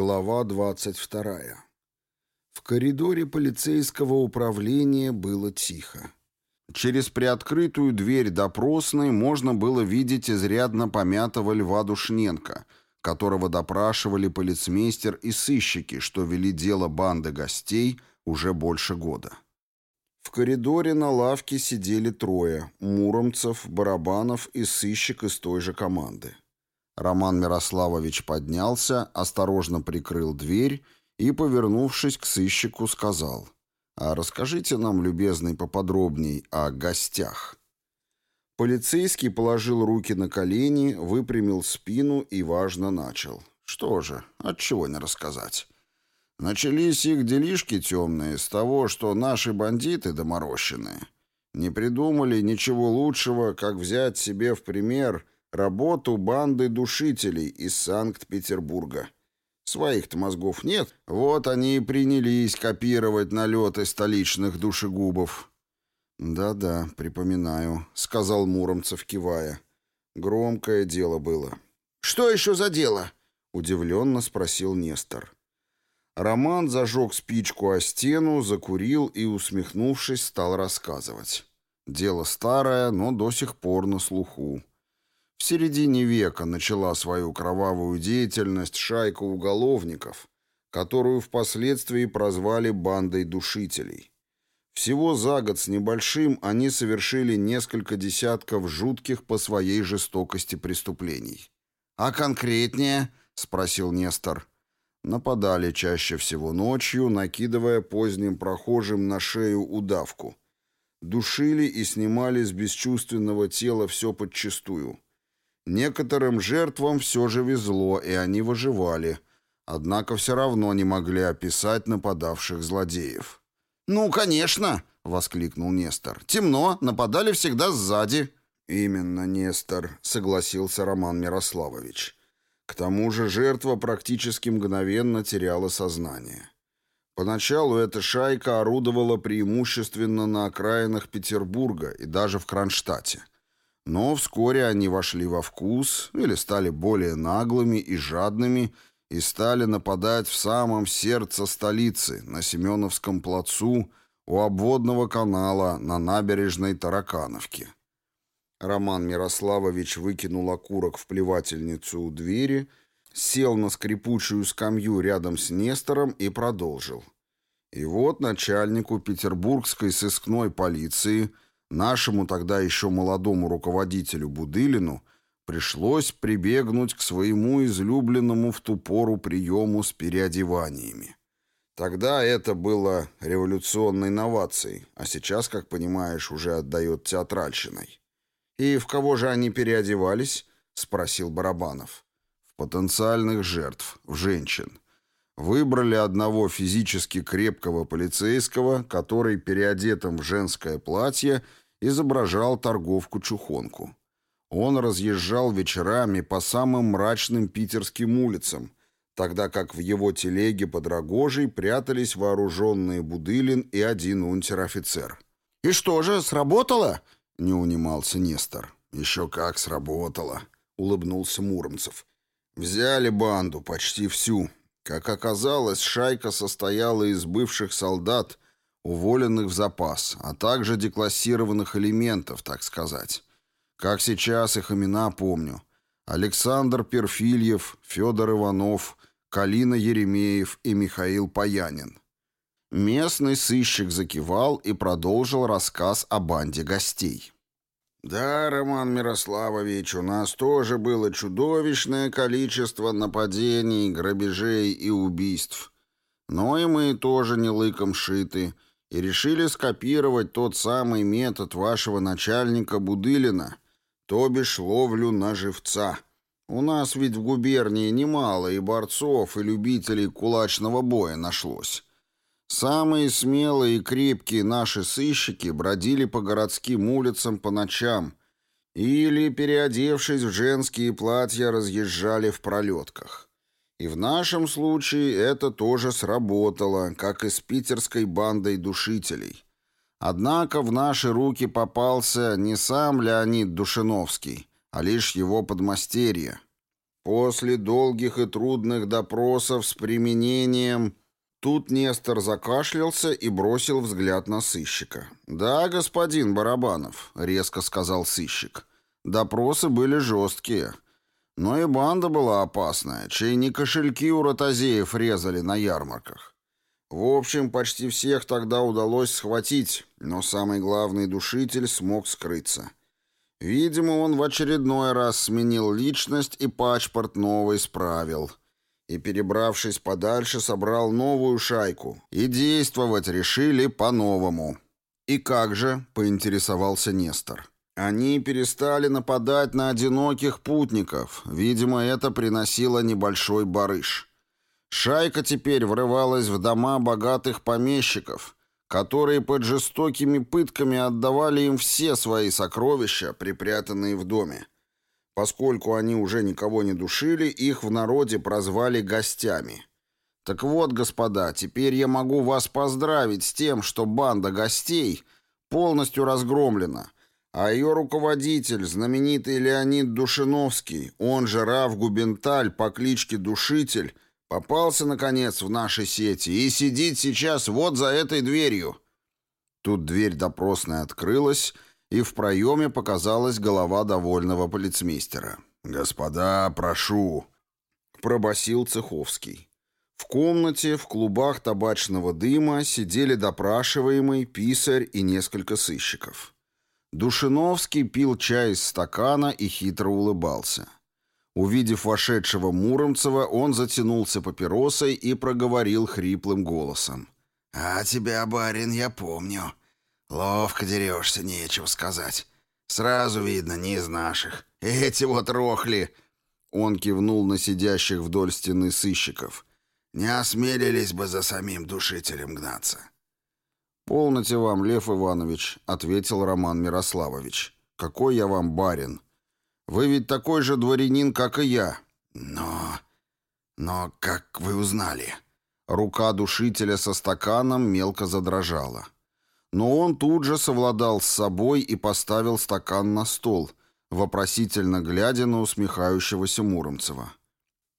Глава 22. В коридоре полицейского управления было тихо. Через приоткрытую дверь допросной можно было видеть изрядно помятого Льва Душненко, которого допрашивали полицмейстер и сыщики, что вели дело банды гостей уже больше года. В коридоре на лавке сидели трое – Муромцев, Барабанов и сыщик из той же команды. Роман Мирославович поднялся, осторожно прикрыл дверь и, повернувшись к сыщику, сказал «А расскажите нам, любезный, поподробней о гостях». Полицейский положил руки на колени, выпрямил спину и, важно, начал. Что же, отчего не рассказать? Начались их делишки темные с того, что наши бандиты доморощенные не придумали ничего лучшего, как взять себе в пример Работу банды душителей из Санкт-Петербурга. Своих-то мозгов нет, вот они и принялись копировать налеты столичных душегубов. «Да-да, припоминаю», — сказал Муромцев, кивая. «Громкое дело было». «Что еще за дело?» — удивленно спросил Нестор. Роман зажег спичку о стену, закурил и, усмехнувшись, стал рассказывать. Дело старое, но до сих пор на слуху. В середине века начала свою кровавую деятельность шайка уголовников, которую впоследствии прозвали бандой душителей. Всего за год с небольшим они совершили несколько десятков жутких по своей жестокости преступлений. «А конкретнее?» — спросил Нестор. Нападали чаще всего ночью, накидывая поздним прохожим на шею удавку. Душили и снимали с бесчувственного тела все подчистую — Некоторым жертвам все же везло, и они выживали, однако все равно не могли описать нападавших злодеев. «Ну, конечно!» — воскликнул Нестор. «Темно, нападали всегда сзади». «Именно, Нестор», — согласился Роман Мирославович. К тому же жертва практически мгновенно теряла сознание. Поначалу эта шайка орудовала преимущественно на окраинах Петербурга и даже в Кронштадте. Но вскоре они вошли во вкус или стали более наглыми и жадными и стали нападать в самом сердце столицы, на Семеновском плацу, у обводного канала, на набережной Таракановки. Роман Мирославович выкинул окурок в плевательницу у двери, сел на скрипучую скамью рядом с Нестором и продолжил. И вот начальнику петербургской сыскной полиции – Нашему тогда еще молодому руководителю Будылину пришлось прибегнуть к своему излюбленному в ту пору приему с переодеваниями. Тогда это было революционной новацией, а сейчас, как понимаешь, уже отдает театральщиной. «И в кого же они переодевались?» — спросил Барабанов. «В потенциальных жертв, в женщин. Выбрали одного физически крепкого полицейского, который, переодетым в женское платье, изображал торговку-чухонку. Он разъезжал вечерами по самым мрачным питерским улицам, тогда как в его телеге под Рогожей прятались вооруженные Будылин и один унтер-офицер. «И что же, сработало?» — не унимался Нестор. «Еще как сработало», — улыбнулся Муромцев. «Взяли банду, почти всю. Как оказалось, шайка состояла из бывших солдат, уволенных в запас, а также деклассированных элементов, так сказать. Как сейчас их имена помню. Александр Перфильев, Федор Иванов, Калина Еремеев и Михаил Паянин. Местный сыщик закивал и продолжил рассказ о банде гостей. «Да, Роман Мирославович, у нас тоже было чудовищное количество нападений, грабежей и убийств. Но и мы тоже не лыком шиты» и решили скопировать тот самый метод вашего начальника Будылина, то бишь ловлю на живца. У нас ведь в губернии немало и борцов, и любителей кулачного боя нашлось. Самые смелые и крепкие наши сыщики бродили по городским улицам по ночам или, переодевшись в женские платья, разъезжали в пролетках. И в нашем случае это тоже сработало, как и с питерской бандой душителей. Однако в наши руки попался не сам Леонид Душиновский, а лишь его подмастерье. После долгих и трудных допросов с применением... Тут Нестор закашлялся и бросил взгляд на сыщика. «Да, господин Барабанов», — резко сказал сыщик. «Допросы были жесткие. Но и банда была опасная, чей не кошельки у ротозеев резали на ярмарках. В общем, почти всех тогда удалось схватить, но самый главный душитель смог скрыться. Видимо, он в очередной раз сменил личность и паспорт новый справил» и, перебравшись подальше, собрал новую шайку. И действовать решили по-новому. «И как же?» — поинтересовался Нестор. Они перестали нападать на одиноких путников. Видимо, это приносило небольшой барыш. Шайка теперь врывалась в дома богатых помещиков, которые под жестокими пытками отдавали им все свои сокровища, припрятанные в доме. Поскольку они уже никого не душили, их в народе прозвали гостями. Так вот, господа, теперь я могу вас поздравить с тем, что банда гостей полностью разгромлена, а ее руководитель, знаменитый Леонид Душиновский, он же Рав Губенталь по кличке Душитель, попался, наконец, в наши сети и сидит сейчас вот за этой дверью. Тут дверь допросной открылась, и в проеме показалась голова довольного полицмейстера. «Господа, прошу!» — пробасил Цеховский. В комнате, в клубах табачного дыма сидели допрашиваемый, писарь и несколько сыщиков. Душиновский пил чай из стакана и хитро улыбался. Увидев вошедшего Муромцева, он затянулся папиросой и проговорил хриплым голосом. «А тебя, барин, я помню. «Ловко дерешься, нечего сказать. Сразу видно, не из наших. Эти вот рохли!» Он кивнул на сидящих вдоль стены сыщиков. «Не осмелились бы за самим душителем гнаться». «Полноте вам, Лев Иванович», — ответил Роман Мирославович. «Какой я вам барин? Вы ведь такой же дворянин, как и я». «Но... но как вы узнали?» Рука душителя со стаканом мелко задрожала. Но он тут же совладал с собой и поставил стакан на стол, вопросительно глядя на усмехающегося Муромцева.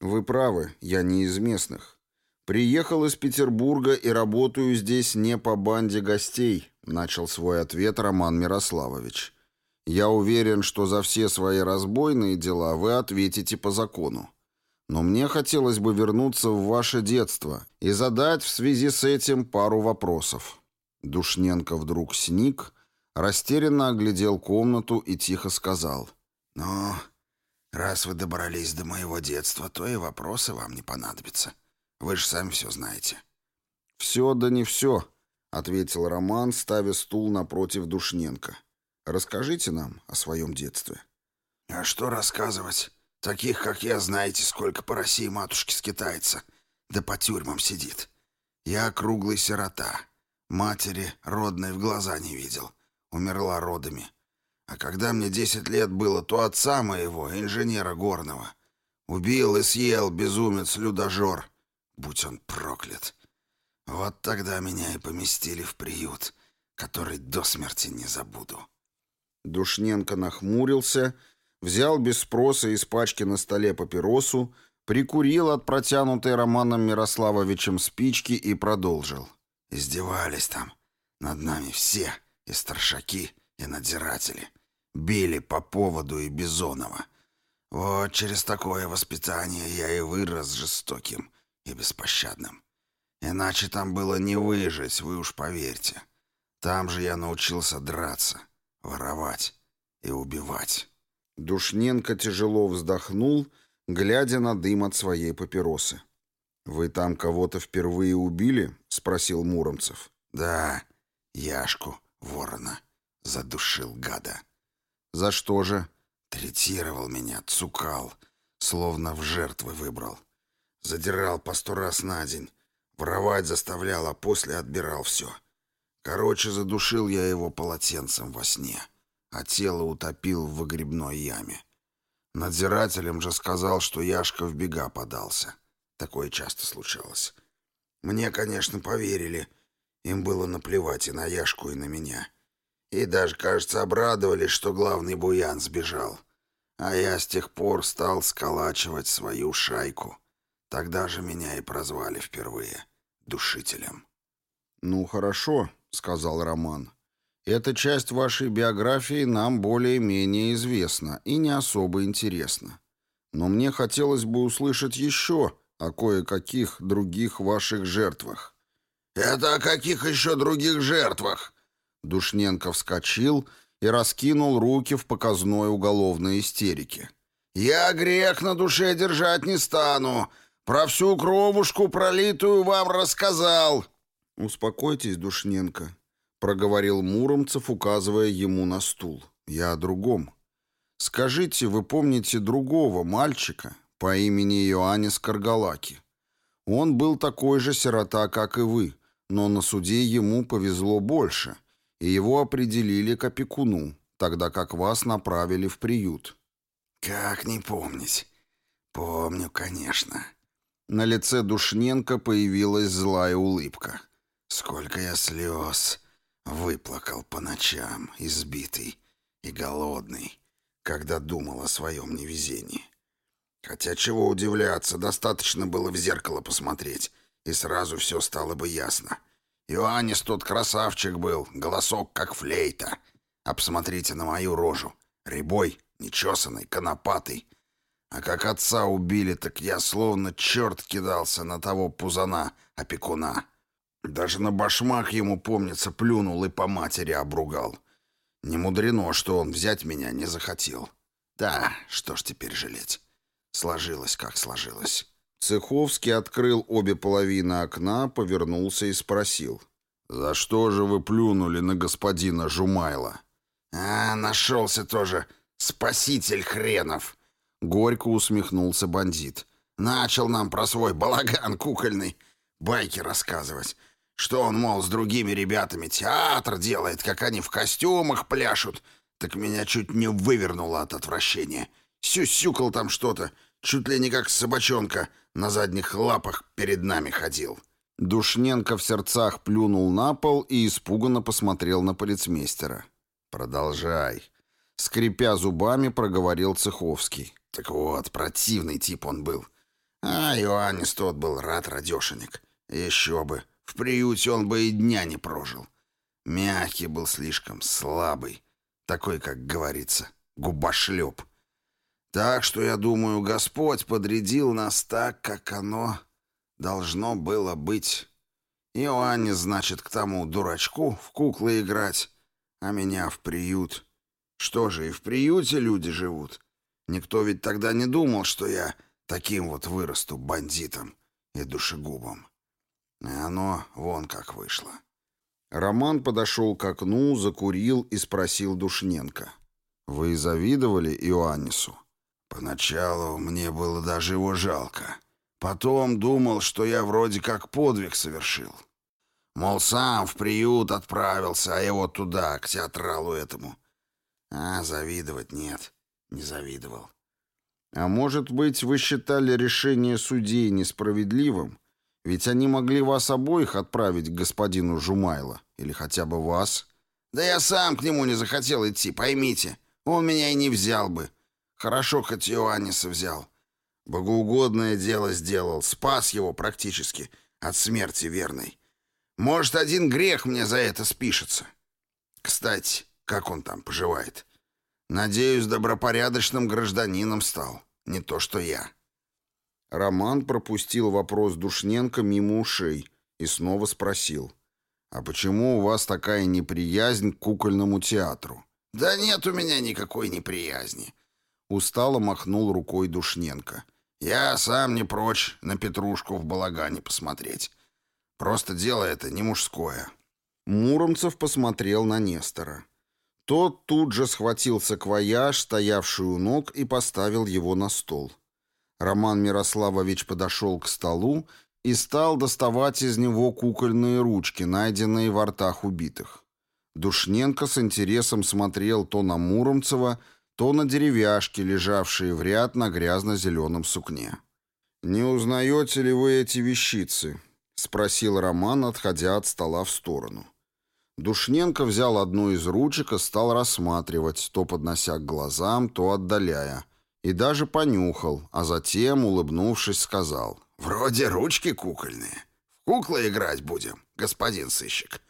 «Вы правы, я не из местных. Приехал из Петербурга и работаю здесь не по банде гостей», начал свой ответ Роман Мирославович. «Я уверен, что за все свои разбойные дела вы ответите по закону. Но мне хотелось бы вернуться в ваше детство и задать в связи с этим пару вопросов». Душненко вдруг сник, растерянно оглядел комнату и тихо сказал. «Ну, раз вы добрались до моего детства, то и вопросы вам не понадобятся. Вы же сами все знаете». «Все да не все», — ответил Роман, ставя стул напротив Душненко. «Расскажите нам о своем детстве». «А что рассказывать? Таких, как я, знаете, сколько по России матушки скитается, да по тюрьмам сидит. Я круглый сирота». Матери родной в глаза не видел. Умерла родами. А когда мне десять лет было, то отца моего, инженера горного, убил и съел безумец-людожор. Будь он проклят. Вот тогда меня и поместили в приют, который до смерти не забуду. Душненко нахмурился, взял без спроса из пачки на столе папиросу, прикурил от протянутой Романом Мирославовичем спички и продолжил. Издевались там над нами все, и старшаки, и надзиратели. Били по поводу и Бизонова. Вот через такое воспитание я и вырос жестоким и беспощадным. Иначе там было не выжить, вы уж поверьте. Там же я научился драться, воровать и убивать. Душненко тяжело вздохнул, глядя на дым от своей папиросы. «Вы там кого-то впервые убили?» — спросил Муромцев. «Да, Яшку, ворона, задушил гада». «За что же?» «Третировал меня, цукал, словно в жертвы выбрал. Задирал по сто раз на день, воровать заставлял, а после отбирал все. Короче, задушил я его полотенцем во сне, а тело утопил в выгребной яме. Надзирателям же сказал, что Яшка в бега подался». Такое часто случалось. Мне, конечно, поверили. Им было наплевать и на Яшку, и на меня. И даже, кажется, обрадовались, что главный буян сбежал. А я с тех пор стал сколачивать свою шайку. Тогда же меня и прозвали впервые душителем. «Ну, хорошо», — сказал Роман. «Эта часть вашей биографии нам более-менее известна и не особо интересна. Но мне хотелось бы услышать еще о кое-каких других ваших жертвах». «Это о каких еще других жертвах?» Душненко вскочил и раскинул руки в показной уголовной истерике. «Я грех на душе держать не стану. Про всю кровушку пролитую вам рассказал». «Успокойтесь, Душненко», — проговорил Муромцев, указывая ему на стул. «Я о другом. Скажите, вы помните другого мальчика по имени Иоаннис Каргалаки? Он был такой же сирота, как и вы, но на суде ему повезло больше» и его определили к опекуну, тогда как вас направили в приют». «Как не помнить? Помню, конечно». На лице Душненко появилась злая улыбка. «Сколько я слез выплакал по ночам, избитый и голодный, когда думал о своем невезении. Хотя чего удивляться, достаточно было в зеркало посмотреть, и сразу все стало бы ясно. Иоаннис тот красавчик был, голосок как флейта. А посмотрите на мою рожу. Рябой, нечесанный, конопатый. А как отца убили, так я словно черт кидался на того пузана, опекуна. Даже на башмак ему, помнится, плюнул и по матери обругал. Не мудрено, что он взять меня не захотел. Да, что ж теперь жалеть. Сложилось, как сложилось. Цеховский открыл обе половины окна, повернулся и спросил. «За что же вы плюнули на господина Жумайла?» «А, нашелся тоже спаситель хренов!» Горько усмехнулся бандит. «Начал нам про свой балаган кукольный байки рассказывать. Что он, мол, с другими ребятами театр делает, как они в костюмах пляшут. Так меня чуть не вывернуло от отвращения. Сюсюкал там что-то, чуть ли не как собачонка, на задних лапах перед нами ходил». Душненко в сердцах плюнул на пол и испуганно посмотрел на полицмейстера. «Продолжай». Скрипя зубами, проговорил Цеховский. «Так вот, противный тип он был. А Иоаннис тот был рад радешенек. Еще бы. В приюте он бы и дня не прожил. Мягкий был слишком, слабый. Такой, как говорится, губошлеп. Так что, я думаю, Господь подрядил нас так, как оно должно было быть. Иоанне, значит, к тому дурачку в куклы играть, а меня в приют. Что же, и в приюте люди живут. Никто ведь тогда не думал, что я таким вот вырасту бандитом и душегубом. И оно вон как вышло. Роман подошел к окну, закурил и спросил Душненко. «Вы завидовали Иоаннису?» Поначалу мне было даже его жалко. Потом думал, что я вроде как подвиг совершил. Мол, сам в приют отправился, а его туда, к театралу этому. А завидовать нет, не завидовал. А может быть, вы считали решение судей несправедливым? Ведь они могли вас обоих отправить к господину Жумайло, или хотя бы вас. Да я сам к нему не захотел идти, поймите. Он меня и не взял бы. Хорошо, хоть Иоанниса взял. Богоугодное дело сделал, спас его практически от смерти верной. Может, один грех мне за это спишется. Кстати, как он там поживает? Надеюсь, добропорядочным гражданином стал. Не то, что я. Роман пропустил вопрос Душненко мимо ушей и снова спросил. «А почему у вас такая неприязнь к кукольному театру?» «Да нет у меня никакой неприязни. Устало махнул рукой Душненко. «Я сам не прочь на Петрушку в балагане посмотреть. Просто дело это не мужское». Муромцев посмотрел на Нестора. Тот тут же схватил саквояж, стоявший у ног, и поставил его на стол. Роман Мирославович подошел к столу и стал доставать из него кукольные ручки, найденные во ртах убитых. Душненко с интересом смотрел то на Муромцева, то на деревяшки, лежавшие в ряд на грязно-зеленом сукне. «Не узнаете ли вы эти вещицы?» — спросил Роман, отходя от стола в сторону. Душненко взял одну из ручек и стал рассматривать, то поднося к глазам, то отдаляя. И даже понюхал, а затем, улыбнувшись, сказал. «Вроде ручки кукольные. В куклы играть будем, господин сыщик.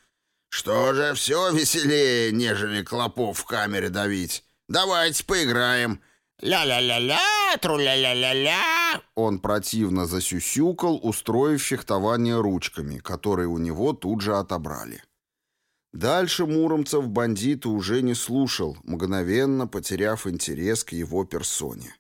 Что же, все веселее, нежели клопов в камере давить. Давайте поиграем. Ля-ля-ля-ля, тру-ля-ля-ля-ля». Он противно засюсюкал, устроив фехтование ручками, которые у него тут же отобрали. Дальше Муромцев бандита уже не слушал, мгновенно потеряв интерес к его персоне.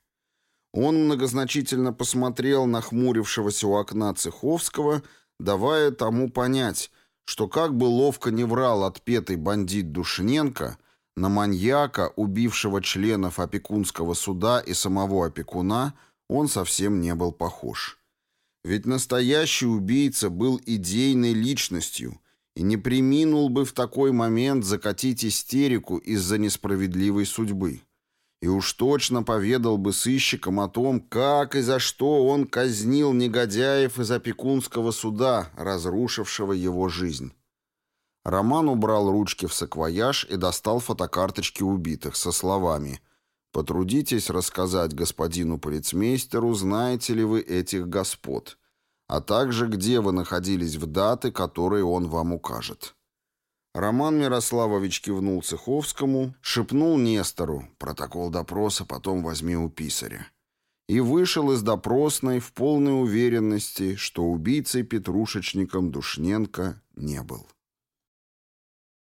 Он многозначительно посмотрел на хмурившегося у окна Цеховского, давая тому понять, что как бы ловко не врал отпетый бандит Душненко, на маньяка, убившего членов опекунского суда и самого опекуна, он совсем не был похож. Ведь настоящий убийца был идейной личностью и не приминул бы в такой момент закатить истерику из-за несправедливой судьбы. И уж точно поведал бы сыщикам о том, как и за что он казнил негодяев из опекунского суда, разрушившего его жизнь. Роман убрал ручки в саквояж и достал фотокарточки убитых со словами «Потрудитесь рассказать господину полицмейстеру, знаете ли вы этих господ, а также где вы находились в даты, которые он вам укажет». Роман Мирославович кивнул Цеховскому, шепнул Нестору «Протокол допроса потом возьми у писаря» и вышел из допросной в полной уверенности, что убийцей Петрушечником Душненко не был.